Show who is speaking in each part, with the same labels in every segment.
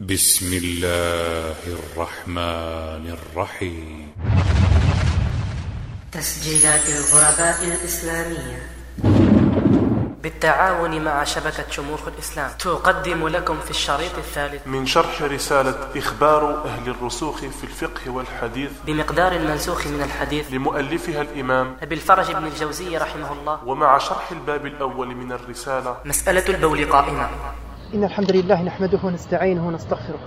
Speaker 1: بسم الله الرحمن الرحيم.
Speaker 2: تسجيلات الغرباء الإسلامية. بالتعاون مع شبكة شموخ الإسلام تقدم لكم في الشريط الثالث.
Speaker 3: من شرح رسالة إخبار أهل الرسوخ في الفقه والحديث
Speaker 2: بمقدار المنسوخ من الحديث.
Speaker 3: لمؤلفها الإمام
Speaker 2: أبي الفرج بن الجوزي رحمه الله.
Speaker 3: ومع شرح الباب الأول من الرسالة
Speaker 2: مسألة البول قائمة.
Speaker 4: إن الحمد لله نحمده ونستعينه ونستغفره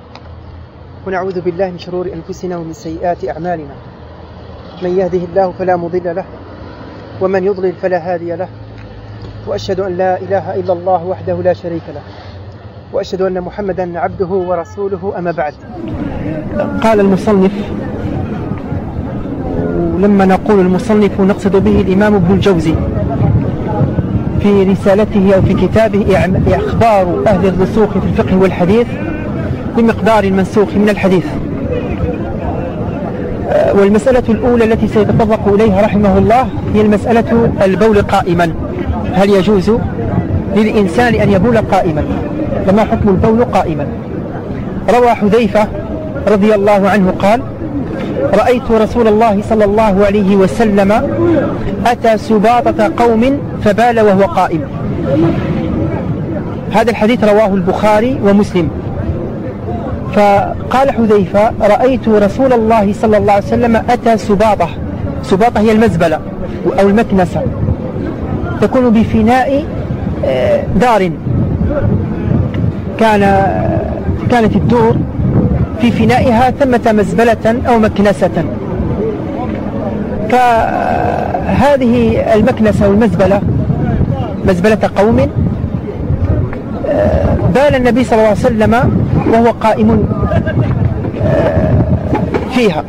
Speaker 4: ونعوذ بالله من شرور أنفسنا ومن سيئات أعمالنا. من يهده الله فلا مضل له ومن يضلل فلا هادي له وأشهد أن لا إله إلا الله وحده لا شريك له وأشهد أن محمدا عبده ورسوله أما بعد. قال المصنف ولما نقول المصنف نقصد به الإمام ابن الجوزي. في رسالته أو في كتابه إخبار أهل الرسوخ في الفقه والحديث بمقدار المنسوخ من الحديث. آه، والمسألة الأولى التي سيتطرق إليها رحمه الله هي المسألة البول قائما. هل يجوز للإنسان أن يبول قائما؟ فما حكم البول قائما؟ روى حذيفة رضي الله عنه قال رأيت رسول الله صلى الله عليه وسلم أتى سباطة قوم فبال وهو قائم. هذا الحديث رواه البخاري ومسلم. فقال حذيفة رأيت رسول الله صلى الله عليه وسلم أتى سباطة. سباطة هي المزبلة أو المكنسة. تكون بفناء آه، دار. كان كانت الدور في فنائها ثمة مزبلة أو مكنسة. فهذه المكنسة والمزبلة مزبلة قوم آه، بال النبي صلى الله عليه وسلم وهو قائم آه، فيها.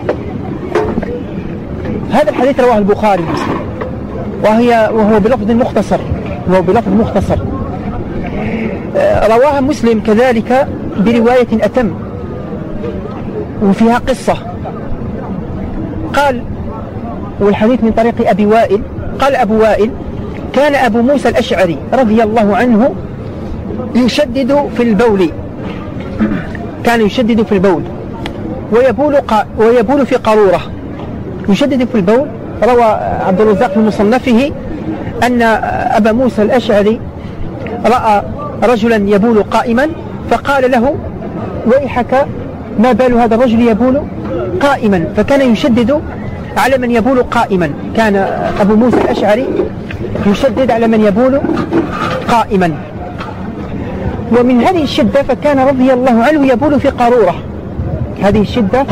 Speaker 4: هذا الحديث رواه البخاري ومسلم. وهي وهو بلفظ مختصر وهو بلفظ مختصر. آه، رواها مسلم كذلك برواية أتم. وفيها قصة. قال والحديث من طريق أبي وائل. قال أبو وائل كان أبو موسى الأشعري رضي الله عنه يشدد في البول. كان يشدد في البول. ويبول قا ويبول في قارورة. يشدد في البول. روى عبد الرزاق في مصنفه أن أبا موسى الأشعري رأى رجلا يبول قائما فقال له ويحك ما بال هذا الرجل يبول قائما؟ فكان يشدد على من يبول قائما. كان أبو موسى الأشعري يشدد على من يبول قائما. ومن هذه الشدة فكان رضي الله عنه يبول في قارورة. هذه الشدة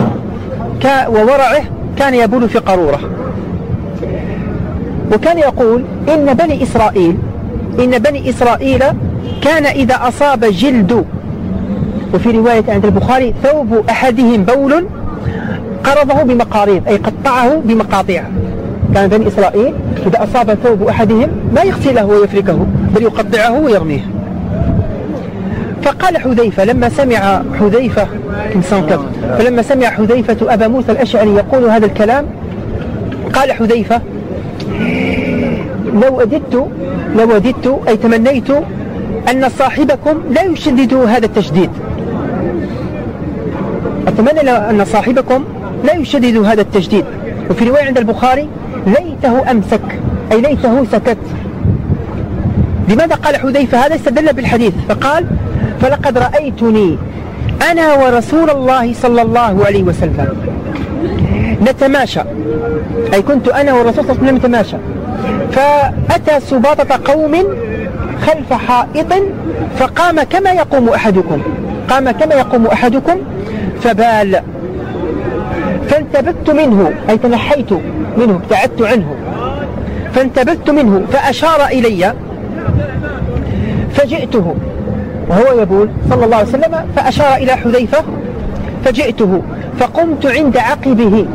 Speaker 4: وورعه كان يبول في قارورة. وكان يقول إن بني إسرائيل إن بني إسرائيل كان إذا أصاب جلد وفي رواية عند البخاري ثوب أحدهم بول قرضه بمقاريض أي قطعه بمقاطيع. كان بني إسرائيل إذا أصاب ثوب أحدهم ما يغسله ويفركه بل يقطعه ويرميه. فقال حذيفة لما سمع حذيفة فلما سمع حذيفة أبا موسى الأشعري يقول هذا الكلام قال حذيفة لو وددت لو وددت أي تمنيت أن صاحبكم لا يشدد هذا التشديد. أتمنى أن صاحبكم لا يشدد هذا التشديد وفي رواية عند البخاري ليته أمسك أي ليته سكت. لماذا قال حذيفة؟ هذا استدل بالحديث. فقال فلقد رأيتني أنا ورسول الله صلى الله عليه وسلم. نتماشى. أي كنت أنا والرسول صلى الله عليه وسلم نتماشى. فأتى سباطة قوم خلف حائط فقام كما يقوم أحدكم. قام كما يقوم أحدكم فبال فانتبذت منه أي تنحيت منه ابتعدت عنه. فانتبذت منه فأشار إلي فجئته. وهو يقول صلى الله عليه وسلم فأشار إلى حذيفة فجئته. فقمت عند عقبه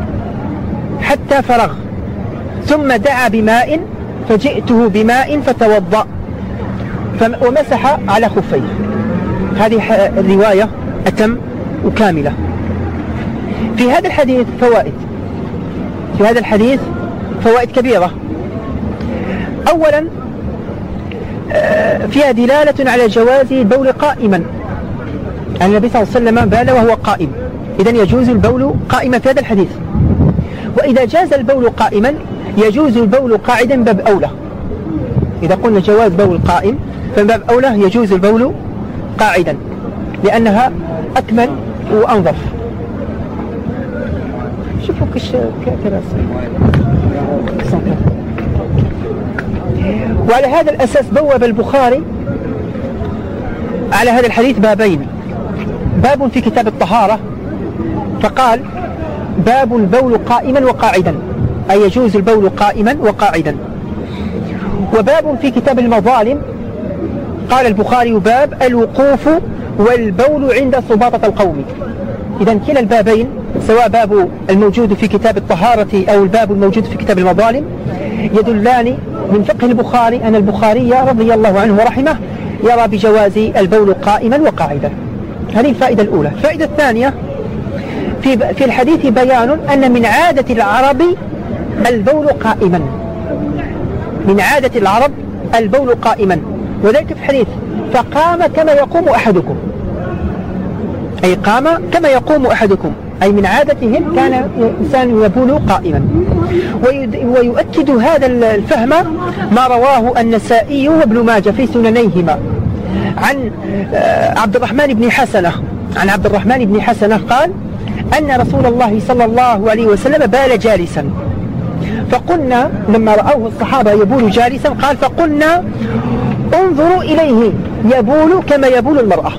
Speaker 4: حتى فرغ. ثم دعا بماء فجئته بماء فتوضأ. ومسح على خفيه. هذه الرواية أتم وكاملة. في هذا الحديث فوائد. في هذا الحديث فوائد كبيرة. أولا آه، فيها دلالة على جواز البول قائما. أن النبي صلى الله عليه وسلم بال وهو قائم. إذا يجوز البول قائما في هذا الحديث. وإذا جاز البول قائما يجوز البول قاعدا باب أولى. إذا قلنا جواز بول قائم فباب أولى يجوز البول قاعدا. لأنها أكمل وأنظف. شوفوا كش كراسي. وعلى هذا الأساس بوب البخاري على هذا الحديث بابين. باب في كتاب الطهارة. فقال باب البول قائما وقاعدا. أي يجوز البول قائما وقاعدا. وباب في كتاب المظالم. قال البخاري باب الوقوف والبول عند سباطة القوم. إذا كلا البابين سواء باب الموجود في كتاب الطهارة أو الباب الموجود في كتاب المظالم يدلان من فقه البخاري أن البخاري رضي الله عنه ورحمه يرى بجواز البول قائما وقاعدا. هذه الفائدة الأولى. الفائدة الثانية في في الحديث بيان أن من عادة العرب البول قائما. من عادة العرب البول قائما. وذلك في الحديث فقام كما يقوم أحدكم. أي قام كما يقوم أحدكم. أي من عادتهم كان إنسان يبول قائما. ويؤكد هذا الفهم ما رواه النسائي وابن ماجه في سننيهما. عن آه، عبد الرحمن بن حسنة. عن عبد الرحمن بن حسنة قال أن رسول الله صلى الله عليه وسلم بال جالسا. فقلنا لما رأوه الصحابة يبول جالسا قال فقلنا انظروا إليه. يبول كما يبول المرأة.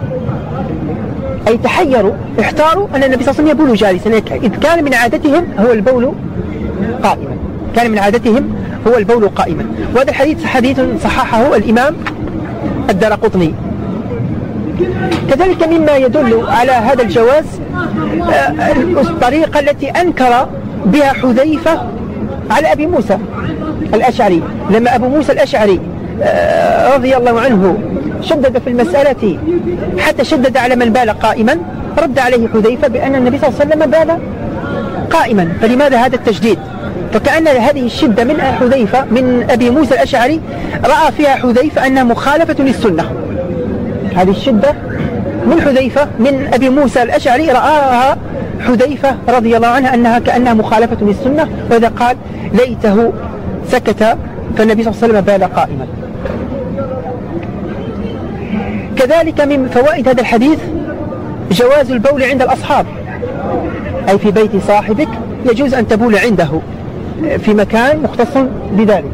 Speaker 4: أي تحيروا احتاروا أن النبي صلى الله عليه وسلم يبول جالسا. إذ كان من عادتهم هو البول قائما. كان من عادتهم هو البول قائما. وهذا الحديث حديث صححه الإمام الدرقطني كذلك مما يدل على هذا الجواز آه، الطريقة التي أنكر بها حذيفة على أبي موسى الأشعري. لما أبو موسى الأشعري آه، رضي الله عنه شدد في المسألة حتى شدد على من بال قائما. رد عليه حذيفة بأن النبي صلى الله عليه وسلم بال قائما. فلماذا هذا التجديد؟ فكأن هذه الشدة من حذيفة من أبي موسى الأشعري رأى فيها حذيفة أنها مخالفة للسنة. هذه الشدة من حذيفة من أبي موسى الأشعري رآها حذيفة رضي الله عنها أنها كأنها مخالفة للسنة. وإذا قال ليته سكت فالنبي صلى الله عليه وسلم بال قائما. كذلك من فوائد هذا الحديث جواز البول عند الأصحاب. أي في بيت صاحبك يجوز أن تبول عنده في مكان مختص بذلك.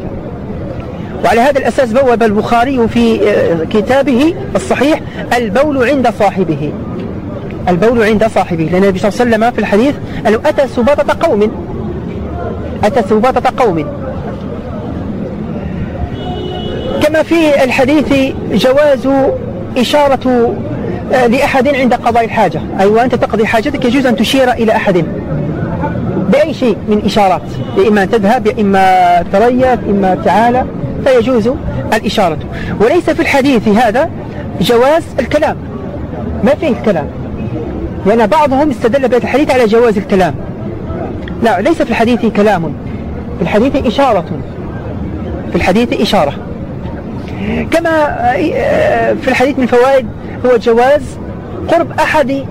Speaker 4: وعلى هذا الأساس بوب البخاري في كتابه الصحيح البول عند صاحبه. البول عند صاحبه. لأن النبي صلى الله عليه وسلم في الحديث أنه أتى سباطة قوم. أتى سباطة قوم. كما في الحديث جواز إشارة آه، لأحد عند قضاء الحاجة. أي وأنت تقضي حاجتك يجوز أن تشير إلى أحد. بأي شيء من إشارات. إما تذهب إما تريث إما تعالى. فيجوز الإشارة. وليس في الحديث هذا جواز الكلام. ما فيه الكلام. لأن بعضهم استدل بهذا الحديث على جواز الكلام. لا ليس في الحديث كلام. في الحديث إشارة. في الحديث إشارة. كما آه، في الحديث من فوائد هو جواز قرب أحد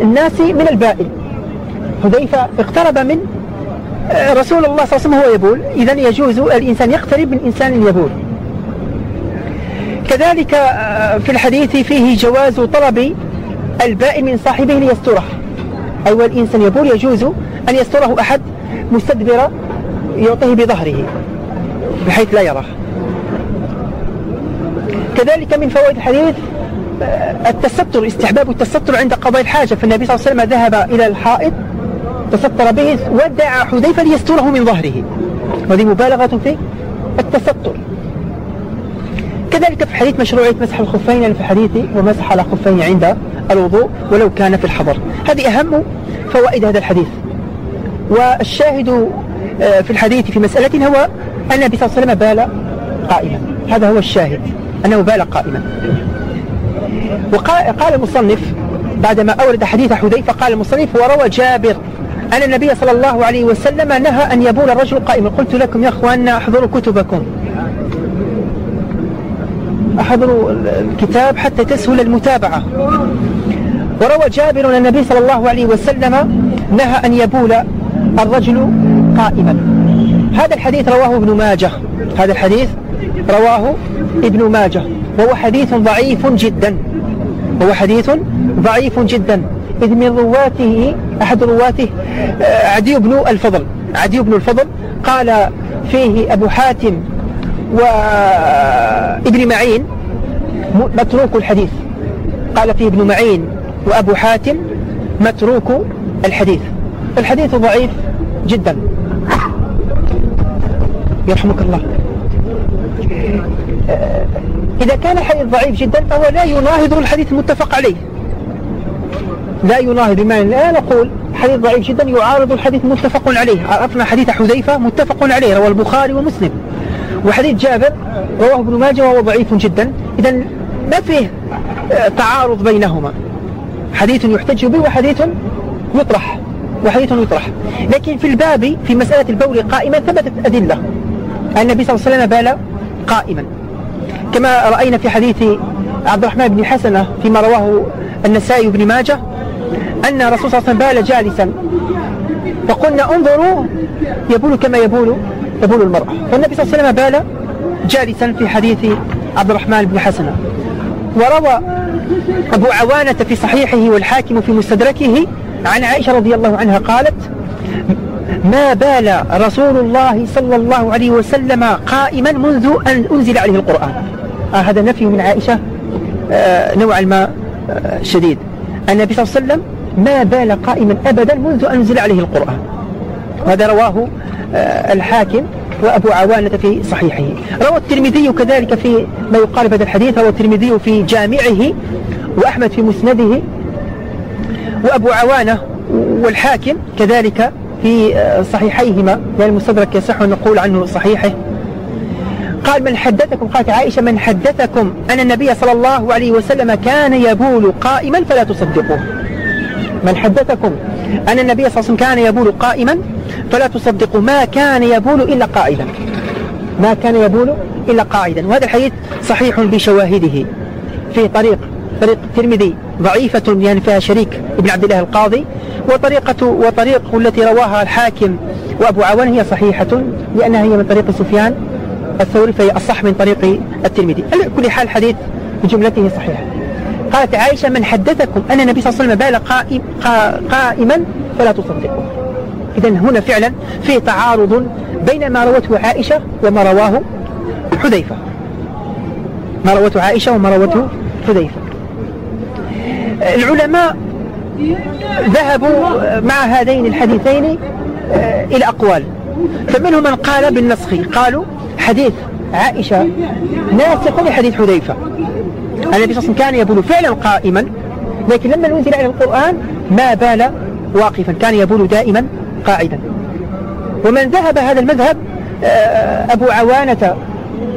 Speaker 4: الناس من البائل حذيفة اقترب من آه، رسول الله صلى الله عليه وسلم هو يبول. إذا يجوز الإنسان يقترب من إنسان يبول. كذلك آه، في الحديث فيه جواز طلب البائل من صاحبه ليستره. أي والإنسان يبول يجوز أن يستره أحد مستدبر يعطيه بظهره بحيث لا يراه كذلك من فوائد الحديث التستر استحباب التستر عند قضاء الحاجة. فالنبي صلى الله عليه وسلم ذهب إلى الحائط تستر به ودع حذيفة ليستره من ظهره. وهذه مبالغة في التستر. كذلك في الحديث مشروعية مسح الخفين في الحديث ومسح على خفين عند الوضوء ولو كان في الحضر. هذه أهم فوائد هذا الحديث. والشاهد آه، في الحديث في مسألة هو أن النبي صلى الله عليه وسلم بال قائما هذا هو الشاهد. أنه بال قائما. وقال المصنف بعدما أورد حديث حذيفة قال المصنف وروى جابر أن النبي صلى الله عليه وسلم نهى أن يبول الرجل قائما. قلت لكم يا أخوان أحضروا كتبكم. أحضروا الكتاب حتى تسهل المتابعة. وروى جابر أن النبي صلى الله عليه وسلم نهى أن يبول الرجل قائما. هذا الحديث رواه ابن ماجه. هذا الحديث رواه ابن ماجه وهو حديث ضعيف جدا. وهو حديث ضعيف جدا. إذ من رواته أحد رواته آه، عدي بن الفضل. عدي بن الفضل قال فيه أبو حاتم وابن معين متروك الحديث. قال فيه ابن معين وأبو حاتم متروك الحديث. الحديث ضعيف جدا. يرحمك الله. آه، إذا كان الحديث ضعيف جدا فهو لا يناهض الحديث المتفق عليه. لا يناهض بمعنى لا نقول حديث ضعيف جدا يعارض الحديث المتفق عليه. عرفنا حديث حذيفة متفق عليه رواه البخاري ومسلم. وحديث جابر رواه ابن ماجه وهو ضعيف جدا. إذا ما فيه تعارض بينهما؟ حديث يحتج به وحديث يطرح وحديث يطرح. لكن في الباب في مسألة البول قائما ثبتت أدلة. النبي صلى الله عليه وسلم بال قائما. كما رأينا في حديث عبد الرحمن بن حسنة فيما رواه النسائي بن ماجه أن الرسول صلى الله عليه وسلم بال جالسا فقلنا انظروا يبول كما يبول يبول المرأة فالنبي صلى الله عليه وسلم بال جالسا في حديث عبد الرحمن بن حسنة. وروى أبو عوانة في صحيحه والحاكم في مستدركه عن عائشة رضي الله عنها قالت ما بال رسول الله صلى الله عليه وسلم قائما منذ أن أنزل عليه القرآن. آه هذا نفي من عائشة آه نوعا ما آه شديد. النبي صلى الله عليه وسلم ما بال قائما أبدا منذ أنزل عليه القرآن. وهذا رواه الحاكم وأبو عوانة في صحيحه. روى الترمذي كذلك في ما يقارب هذا الحديث روى الترمذي في جامعه وأحمد في مسنده. وأبو عوانة والحاكم كذلك في صحيحيهما. يعني المستدرك يصح نقول عنه صحيحه. قال من حدثكم قالت عائشة من حدثكم أن النبي صلى الله عليه وسلم كان يبول قائما فلا تصدقوه. من حدثكم أن النبي صلى الله عليه وسلم كان يبول قائما فلا تصدقوا ما كان يبول إلا قائدا ما كان يبول إلا قاعدا وهذا الحديث صحيح بشواهده في طريق طريق الترمذي ضعيفة يعني فيها شريك ابن عبد الله القاضي وطريقة وطريق التي رواها الحاكم وأبو عوان هي صحيحة لأنها هي من طريق سفيان الثوري فهي أصح من طريق الترمذي. على كل حال الحديث بجملته صحيح قالت عائشة من حدثكم أن النبي صلى الله عليه وسلم بال قائم قائما فلا تصدقوا. إذا هنا فعلا في تعارض بين ما روته عائشة وما رواه حذيفة. ما روته عائشة وما روته حذيفة. العلماء ذهبوا مع هذين الحديثين آه، إلى أقوال. فمنهم من قال بالنسخ قالوا حديث عائشة ناسخ لحديث حذيفة. النبي صلى الله عليه وسلم كان يبول فعلا قائما لكن لما نزل على القرآن ما بال واقفا كان يبول دائما قاعدا. ومن ذهب هذا المذهب آه، أبو عوانة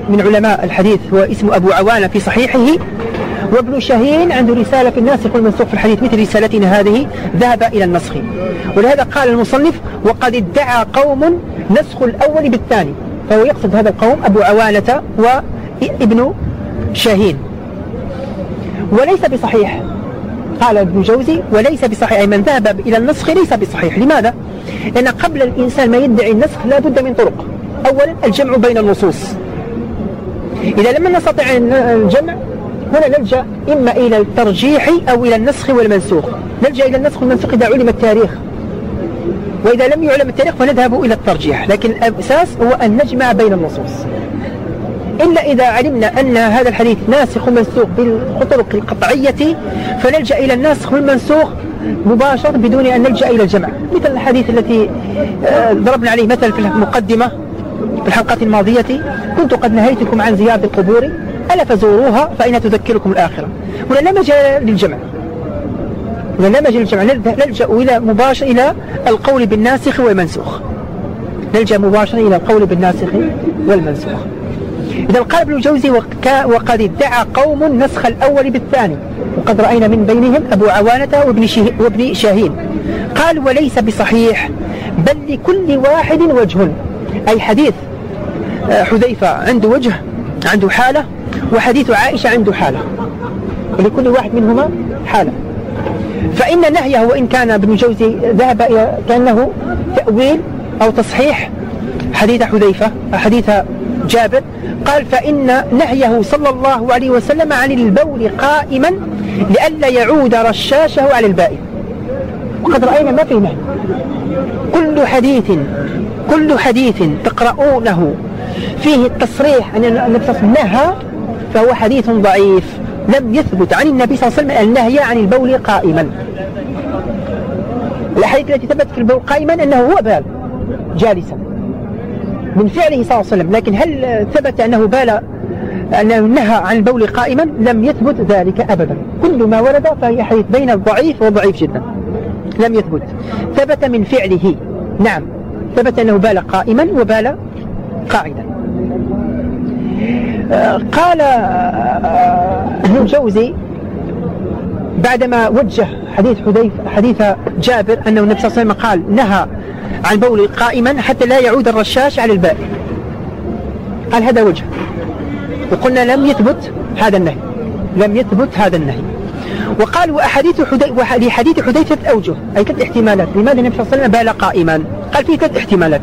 Speaker 4: من علماء الحديث هو اسم أبو عوانة في صحيحه وابن شاهين عنده رسالة في الناسخ والمنسوخ في الحديث مثل رسالتنا هذه ذهب إلى النسخ. ولهذا قال المصنف وقد ادعى قوم نسخ الأول بالثاني فهو يقصد هذا القوم أبو عوانة وابن شاهين. وليس بصحيح قال ابن جوزي وليس بصحيح أي من ذهب إلى النسخ ليس بصحيح. لماذا؟ لأن قبل الإنسان ما يدعي النسخ لا بد من طرق. أولا الجمع بين النصوص. إذا لم نستطع الجمع هنا نلجأ إما إلى الترجيح أو إلى النسخ والمنسوخ. نلجأ إلى النسخ والمنسوخ إذا علم التاريخ. وإذا لم يعلم التاريخ فنذهب إلى الترجيح. لكن الأساس هو أن نجمع بين النصوص. إلا إذا علمنا أن هذا الحديث ناسخ ومنسوخ بالطرق القطعية فنلجأ إلى الناسخ والمنسوخ مباشرة بدون أن نلجأ إلى الجمع. مثل الحديث التي آه، ضربنا عليه مثل في المقدمة في الحلقات الماضية. كنت قد نهيتكم عن زيارة القبور. ألا فزوروها فإنها تذكركم الآخرة. هنا لا مجال للجمع. هنا لا مجال للجمع. نلجأ إلى مباشر إلى القول بالناسخ والمنسوخ. نلجأ مباشرة إلى القول بالناسخ والمنسوخ. إذا قال ابن الجوزي وقد ادعى قوم نسخ الأول بالثاني. وقد رأينا من بينهم أبو عوانة وابن, وابن شاهين. قال وليس بصحيح بل لكل واحد وجه. أي حديث آه، حذيفة عنده وجه عنده حالة وحديث عائشة عنده حالة. ولكل واحد منهما حالة. فإن نهيه وإن كان ابن جوزي ذهب إلى كأنه تأويل أو تصحيح حديث حذيفة حديث جابر. قال فإن نهيه صلى الله عليه وسلم عن البول قائما لئلا يعود رشاشه على البائن وقد رأينا ما في نهي. كل حديث كل حديث تقرؤونه فيه التصريح أن النبي صلى الله عليه وسلم نهى فهو حديث ضعيف. لم يثبت عن النبي صلى الله عليه وسلم النهي عن البول قائما. الأحاديث التي ثبتت في البول قائما أنه هو بال جالسا من فعله صلى الله عليه وسلم. لكن هل ثبت أنه بال أنه نهى عن البول قائما؟ لم يثبت ذلك أبدا. كل ما ورد فهي حديث بين الضعيف وضعيف جدا. لم يثبت. ثبت من فعله. نعم. ثبت أنه بال قائما وبال قاعدا. قال ابن الجوزي بعدما وجه حديث حذيف حديث جابر أنه النبي صلى الله عليه وسلم قال نهى عن بول قائما حتى لا يعود الرشاش على الباء. قال هذا وجه. وقلنا لم يثبت هذا النهي. لم يثبت هذا النهي. وقال وأحاديث حدي... لحديث حذيفة أوجه. أي ثلاث احتمالات. لماذا النبي صلى الله عليه وسلم بال قائما؟ قال فيه ثلاث احتمالات.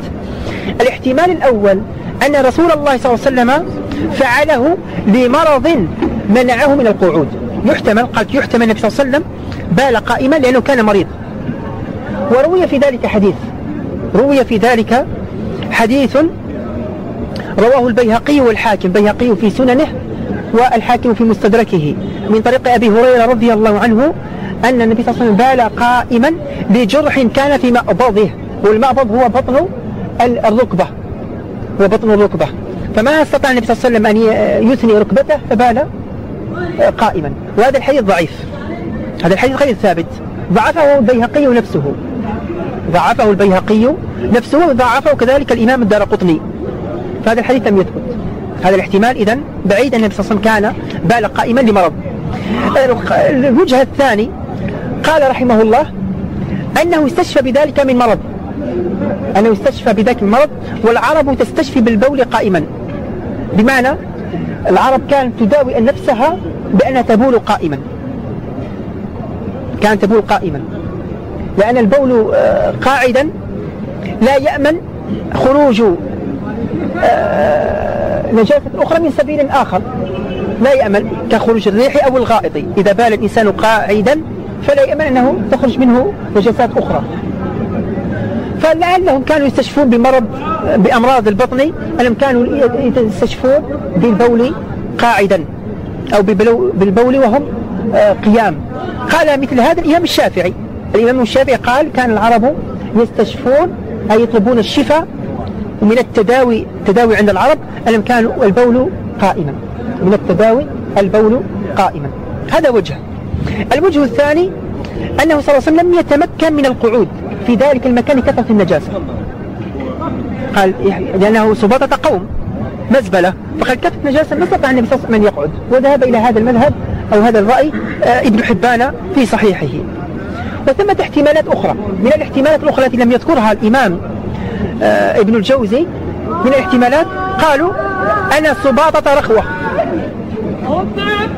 Speaker 4: الاحتمال الأول أن رسول الله صلى الله عليه وسلم فعله لمرض منعه من القعود. يحتمل قال يحتمل النبي صلى الله عليه وسلم بال قائما لأنه كان مريض. وروي في ذلك حديث. روي في ذلك حديث رواه البيهقي والحاكم. بيهقي في سننه والحاكم في مستدركه. من طريق أبي هريرة رضي الله عنه أن النبي صلى الله عليه وسلم بال قائما لجرح كان في مأبضه والمأبض هو بطن الركبة. هو بطن الركبة فما أستطاع النبي صلى الله عليه وسلم أن يثني ركبته فبال قائما. وهذا الحديث ضعيف. هذا الحديث غير ثابت. ضعفه البيهقي نفسه. ضعفه البيهقي نفسه وضعفه كذلك الإمام الدار قطني فهذا الحديث لم يثبت. هذا الاحتمال إذن بعيد أن النبي صلى الله عليه وسلم كان بال قائما لمرض. الوجه الثاني قال رحمه الله أنه استشفى بذلك من مرض. أنه استشفى بذلك من مرض والعرب تستشفي بالبول قائما. بمعنى العرب كانت تداوي نفسها بأنها تبول قائما. كانت تبول قائما. لأن البول آه، قاعدا لا يأمن خروج آه، نجاسة أخرى من سبيل آخر. لا يأمن كخروج الريح أو الغائط. إذا بال الإنسان قاعدا فلا يأمن أنه تخرج منه نجاسات أخرى. فلعلهم كانوا يستشفون بمرض بأمراض البطن. أنهم كانوا يستشفون بالبول قاعدا أو بالبول وهم آه، قيام. قال مثل هذا الإمام الشافعي. الإمام الشافعي قال كان العرب يستشفون أي يطلبون الشفاء ومن التداوي التداوي عند العرب. أنهم كانوا البول قائما؟ من التداوي البول قائما. هذا وجه. الوجه الثاني أنه صلى الله عليه وسلم لم يتمكن من القعود. في ذلك المكان كثرة النجاسة. قال لأنه سباطة قوم مزبلة. فقال كثرة النجاسة ما استطاع النبي صلى الله عليه وسلم أن يقعد. وذهب إلى هذا المذهب أو هذا الرأي آه، ابن حبان في صحيحه. وثمة احتمالات أخرى. من الاحتمالات الأخرى التي لم يذكرها الإمام آه، ابن الجوزي من الاحتمالات قالوا أنا سباطة رخوة.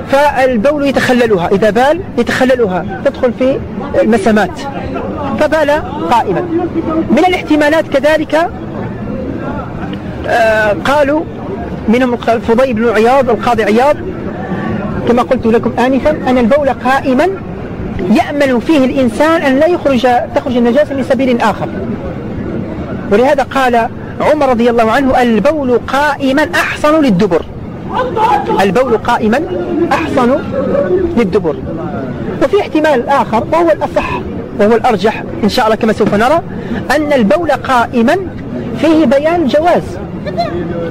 Speaker 4: فالبول يتخللها. إذا بال يتخللها تدخل في المسامات. فبال قائما. من الاحتمالات كذلك آه، قالوا منهم الفضيل بن عياض القاضي عياض كما قلت لكم آنفا أن البول قائما يأمل فيه الإنسان أن لا يخرج تخرج النجاسة من سبيل آخر. ولهذا قال عمر رضي الله عنه البول قائما أحصن للدبر. البول قائما أحصن للدبر. وفي احتمال آخر وهو الأصح وهو الأرجح إن شاء الله كما سوف نرى أن البول قائما فيه بيان جواز.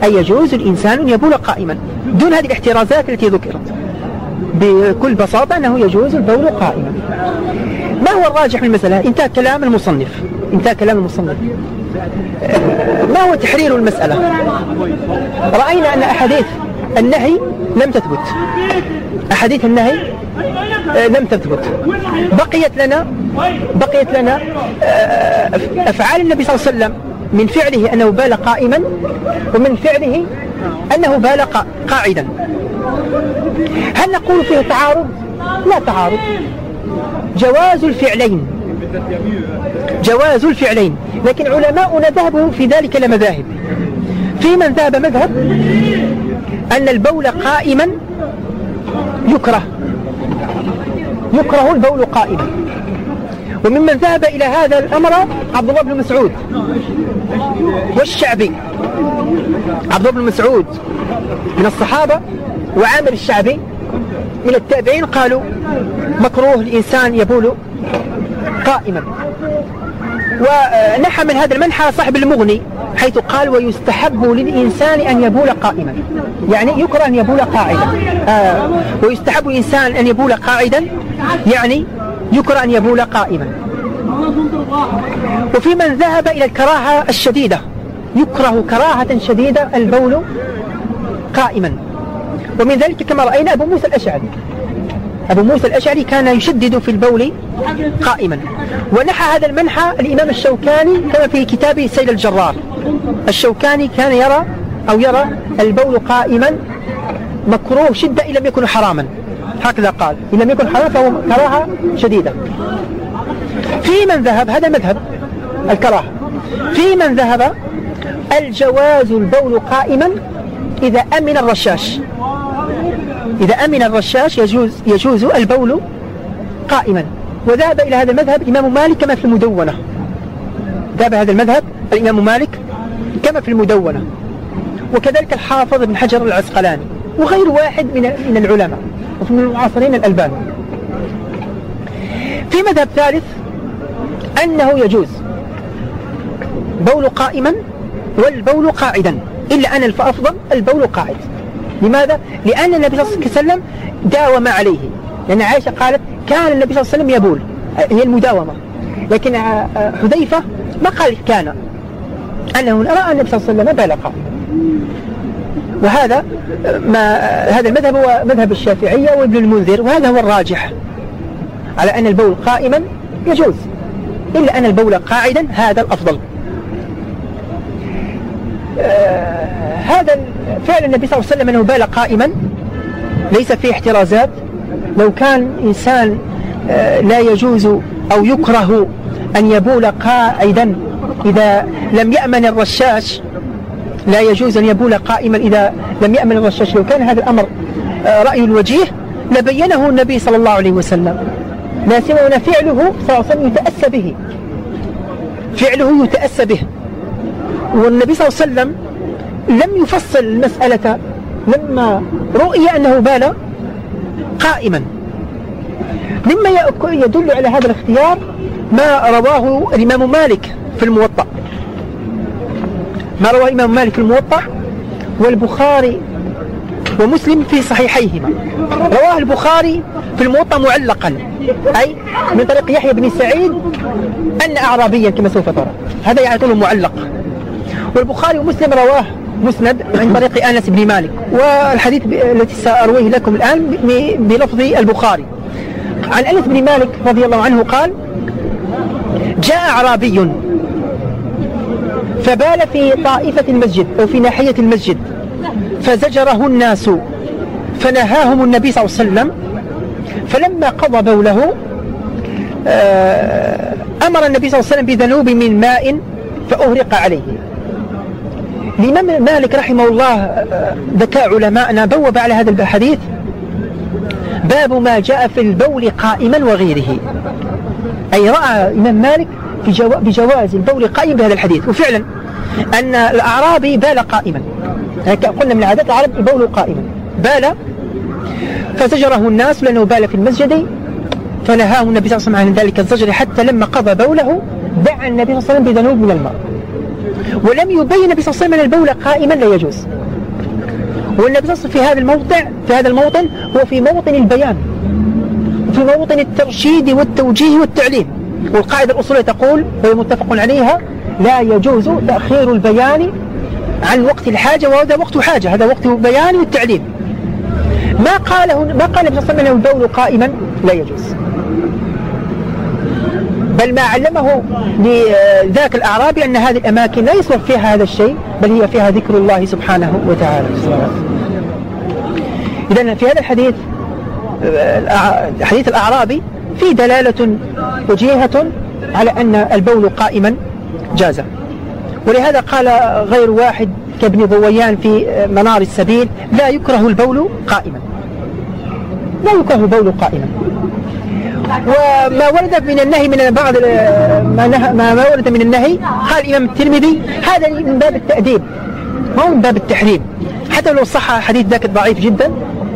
Speaker 4: أي يجوز الإنسان أن يبول قائما دون هذه الاحترازات التي ذكرت. بكل بساطة أنه يجوز البول قائما. ما هو الراجح من المسألة؟ انتهى كلام المصنف. انتهى كلام المصنف. ما هو تحرير المسألة؟ رأينا أن أحاديث النهي لم تثبت. أحاديث النهي آه، لم تثبت. بقيت لنا بقيت لنا آه، أفعال النبي صلى الله عليه وسلم. من فعله أنه بال قائما ومن فعله أنه بال قاعدا. هل نقول فيه تعارض؟ لا تعارض. جواز الفعلين. جواز الفعلين. لكن علماؤنا ذهبوا في ذلك إلى مذاهب في من ذهب مذهب؟ أن البول قائما يكره. يكره البول قائما. وممن ذهب إلى هذا الأمر عبد الله بن مسعود. والشعبي. عبد الله بن مسعود من الصحابة وعامر الشعبي من التابعين قالوا مكروه الإنسان يبول قائما. ونحى من هذا المنحى صاحب المغني حيث قال ويستحب للإنسان أن يبول قائما. يعني يكره أن يبول قاعدا آه ويستحب الإنسان أن يبول قاعدا يعني يكره أن يبول قائما. وفي من ذهب إلى الكراهة الشديدة يكره كراهة شديدة البول قائما. ومن ذلك كما رأينا أبو موسى الأشعري. أبو موسى الأشعري كان يشدد في البول قائما. ونحى هذا المنحى الإمام الشوكاني كما في كتابه سيل الجرار. الشوكاني كان يرى أو يرى البول قائما مكروه شدة إن لم يكن حراما. هكذا قال. إن لم يكن حراما فهو كراهة شديدة. في من ذهب هذا مذهب الكراهة. في من ذهب الجواز البول قائما إذا أمن الرشاش. إذا أمن الرشاش يجوز, يجوز البول قائما. وذهب إلى هذا المذهب الإمام مالك كما في المدونة. ذهب هذا المذهب الإمام مالك كما في المدونة. وكذلك الحافظ بن حجر العسقلاني. وغير واحد من من العلماء. ومن المعاصرين الألبان. في مذهب ثالث أنه يجوز بول قائما والبول قاعدا. إلا أن الأفضل البول قاعد. لماذا؟ لأن النبي صلى الله عليه وسلم داوم عليه. لأن عائشة قالت كان النبي صلى الله عليه وسلم يبول. هي المداومة. لكن حذيفة ما قال كان. أنه رأى النبي صلى الله عليه وسلم بلق وهذا ما هذا المذهب هو مذهب الشافعية وابن المنذر وهذا هو الراجح. على أن البول قائما يجوز إلا أن البول قاعدا هذا الأفضل. آه هذا فعل النبي صلى الله عليه وسلم أنه بال قائما ليس فيه احترازات. لو كان إنسان آه لا يجوز أو يكره أن يبول قاعدا إذا لم يأمن الرشاش لا يجوز أن يبول قائما إذا لم يأمن الرشاش لو كان هذا الأمر آه رأي الوجيه لبينه النبي صلى الله عليه وسلم. لا سيما فعله صلى الله عليه وسلم يتأسى به. فعله يتأسى به. والنبي صلى الله عليه وسلم لم يفصل المسألة لما رؤي أنه بال قائما. مما يدل على هذا الاختيار ما رواه الإمام مالك في الموطأ. ما رواه الإمام مالك الموطأ والبخاري ومسلم في صحيحيهما. رواه البخاري في الموطأ معلقا أي من طريق يحيى بن سعيد أن أعرابيا كما سوف ترى. هذا يعطونه معلق. والبخاري ومسلم رواه مسند عن طريق أنس بن مالك. والحديث التي سأرويه لكم الآن بلفظ البخاري. عن أنس بن مالك رضي الله عنه قال جاء أعرابي فبال في طائفة المسجد أو في ناحية المسجد فزجره الناس فنهاهم النبي صلى الله عليه وسلم. فلما قضى بوله أمر النبي صلى الله عليه وسلم بذنوب من ماء فأهرق عليه. الإمام مالك رحمه الله ذكاء علماءنا بوب على هذا الحديث. باب ما جاء في البول قائما وغيره. أي رأى الإمام مالك. بجواز البول قائم بهذا الحديث. وفعلا أن الأعرابي بال قائما. قلنا من عادات العرب البول قائما. بال فزجره الناس لأنه بال في المسجد فنهاه النبي صلى الله عليه وسلم عن ذلك الزجر حتى لما قضى بوله دعا النبي صلى الله عليه وسلم بذنوب من الماء ولم يبين النبي صلى الله عليه وسلم أن البول قائما لا يجوز. والنبي صلى في هذا الموضع في هذا الموطن هو في موطن البيان. في موطن الترشيد والتوجيه والتعليم. والقاعدة الأصولية تقول وهي متفق عليها لا يجوز تأخير البيان عن وقت الحاجة وهذا وقت حاجة هذا وقت البيان والتعليم ما قاله ما قال النبي صلى البول قائما لا يجوز. بل ما علمه لذاك الأعرابي أن هذه الأماكن لا يصلح فيها هذا الشيء بل هي فيها ذكر الله سبحانه وتعالى. إذا في هذا الحديث حديث الأعرابي في دلالة وجيهة على أن البول قائما جاز ولهذا قال غير واحد كابن ضويان في منار السبيل لا يكره البول قائما. لا يكره البول قائما. وما ورد من النهي من بعض ما, ما ورد من النهي قال الإمام الترمذي هذا من باب التأديب ما هو من باب التحريم. حتى لو صح حديث ذاك ضعيف جدا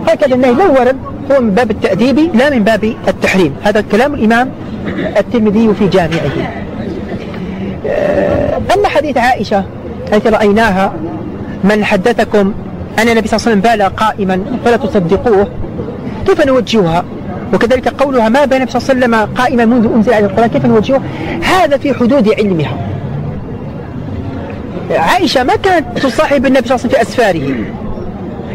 Speaker 4: هكذا النهي لو ورد هو من باب التأديب لا من باب التحريم. هذا كلام الإمام الترمذي في جامعه. أما حديث عائشة التي رأيناها من حدثكم أن النبي صلى الله عليه وسلم بال قائما فلا تصدقوه كيف نوجهها؟ وكذلك قولها ما بين النبي صلى الله عليه وسلم قائما منذ أنزل عليه القرآن كيف نوجهه؟ هذا في حدود علمها. عائشة ما كانت تصاحب النبي صلى الله عليه وسلم في أسفاره؟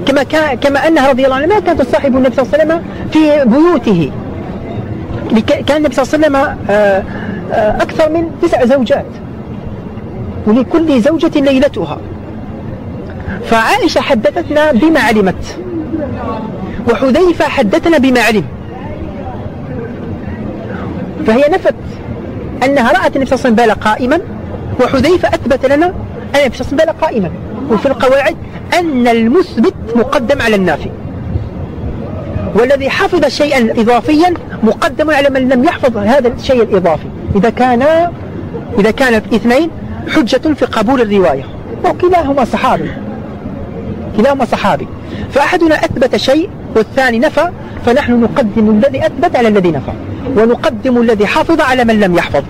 Speaker 4: كما كان كما أنها رضي الله عنها ما كانت تصاحب النبي صلى الله عليه وسلم في بيوته؟ كان النبي صلى الله عليه وسلم آه، آه، أكثر من تسع زوجات. ولكل زوجة ليلتها. فعائشة حدثتنا بما علمت. وحذيفة حدثنا بما علم. فهي نفت أنها رأت النبي صلى الله عليه وسلم بال قائما وحذيفة أثبت لنا أن النبي صلى الله عليه وسلم بال قائما. وفي القواعد أن المثبت مقدم على النافي. والذي حفظ شيئا إضافيا مقدم على من لم يحفظ هذا الشيء الإضافي. إذا كان إذا كان اثنين حجة في قبول الرواية. وكلاهما صحابي. كلاهما صحابي. فأحدنا أثبت شيء والثاني نفى فنحن نقدم الذي أثبت على الذي نفى ونقدم الذي حفظ على من لم يحفظ.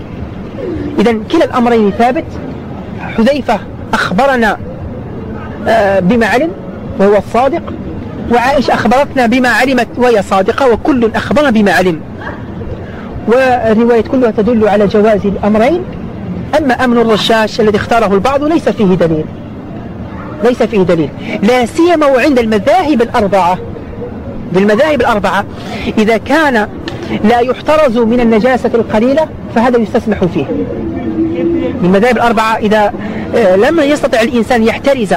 Speaker 4: إذا كلا الأمرين ثابت. حذيفة أخبرنا آه، بما علم وهو الصادق. وعائشة أخبرتنا بما علمت وهي صادقة وكل أخبرنا بما علم. والرواية كلها تدل على جواز الأمرين. أما أمن الرشاش الذي اختاره البعض ليس فيه دليل. ليس فيه دليل. لا سيما وعند المذاهب الأربعة. بالمذاهب الأربعة إذا كان لا يحترز من النجاسة القليلة فهذا يستسمح فيه. المذاهب الأربعة إذا آه، لم يستطع الإنسان يحترز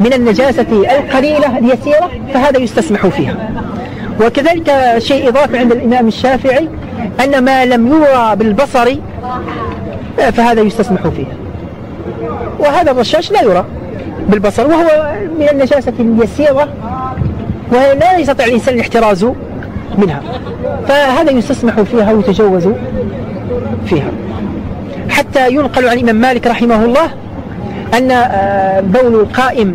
Speaker 4: من النجاسة القليلة اليسيرة فهذا يستسمح فيها. وكذلك شيء إضافي عند الإمام الشافعي أن ما لم يرى بالبصر فهذا يستسمح فيه. وهذا الرشاش لا يرى بالبصر وهو من النجاسة اليسيرة ولا يستطيع الإنسان الاحتراز منها. فهذا يستسمح فيها ويتجوز فيها. حتى ينقل عن الإمام مالك رحمه الله أن آه، بول القائم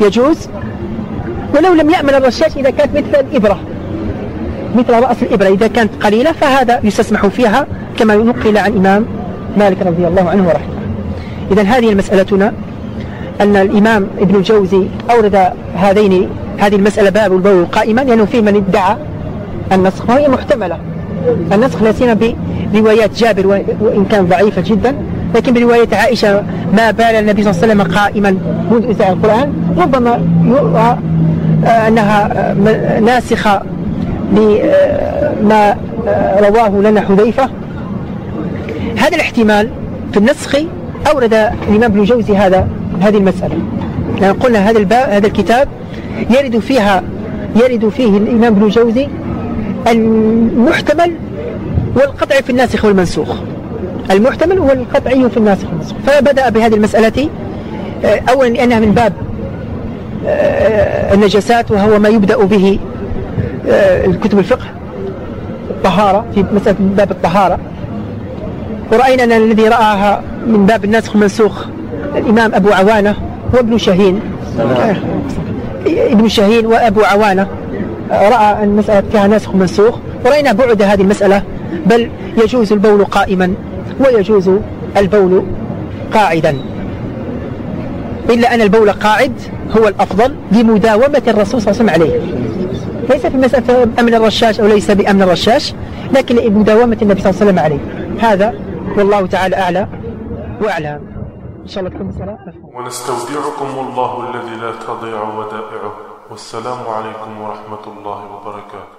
Speaker 4: يجوز ولو لم يأمن الرشاش إذا كانت مثل الإبرة. مثل رأس الإبرة. إذا كانت قليلة فهذا يستسمح فيها كما نقل عن الإمام مالك رضي الله عنه ورحمة إذا هذه مسألتنا أن الإمام ابن الجوزي أورد هذين هذه المسألة باب البول قائما لأنه فيه من ادعى النسخ وهي محتملة. النسخ لا سيما بروايات جابر وإن كان ضعيفة جدا لكن برواية عائشة ما بال النبي صلى الله عليه وسلم قائما منذ إنزال القرآن؟ ربما يرى أنها آه، ناسخة لما آه، رواه لنا حذيفة. هذا الاحتمال في النسخ أورد الإمام ابن جوزي هذا هذه المسألة. لأن يعني قلنا هذا الباب هذا الكتاب يرد فيها يرد فيه الإمام ابن جوزي المحتمل والقطع في الناسخ والمنسوخ. المحتمل والقطعي في الناسخ والمنسوخ. فبدأ بهذه المسألة آه، أولا لأنها من باب النجاسات وهو ما يبدأ به آه، الكتب الفقه الطهارة في مسألة باب الطهارة. ورأينا أن الذي رآها من باب الناسخ والمنسوخ الإمام أبو عوانة وابن شاهين. ابن شاهين وأبو عوانة رأى أن مسألة فيها ناسخ ومنسوخ ورأينا بعد هذه المسألة بل يجوز البول قائما ويجوز البول قاعدا. إلا أن البول قاعد هو الأفضل لمداومة الرسول صلى الله عليه وسلم عليه. ليس في مسألة أمن الرشاش أو ليس بأمن الرشاش لكن لمداومة النبي صلى الله عليه وسلم عليه. هذا والله تعالى أعلى وأعلم إن شاء الله تكون مسألة
Speaker 3: ونستودعكم الله الذي لا تضيع ودائعه. والسلام عليكم ورحمة الله وبركاته.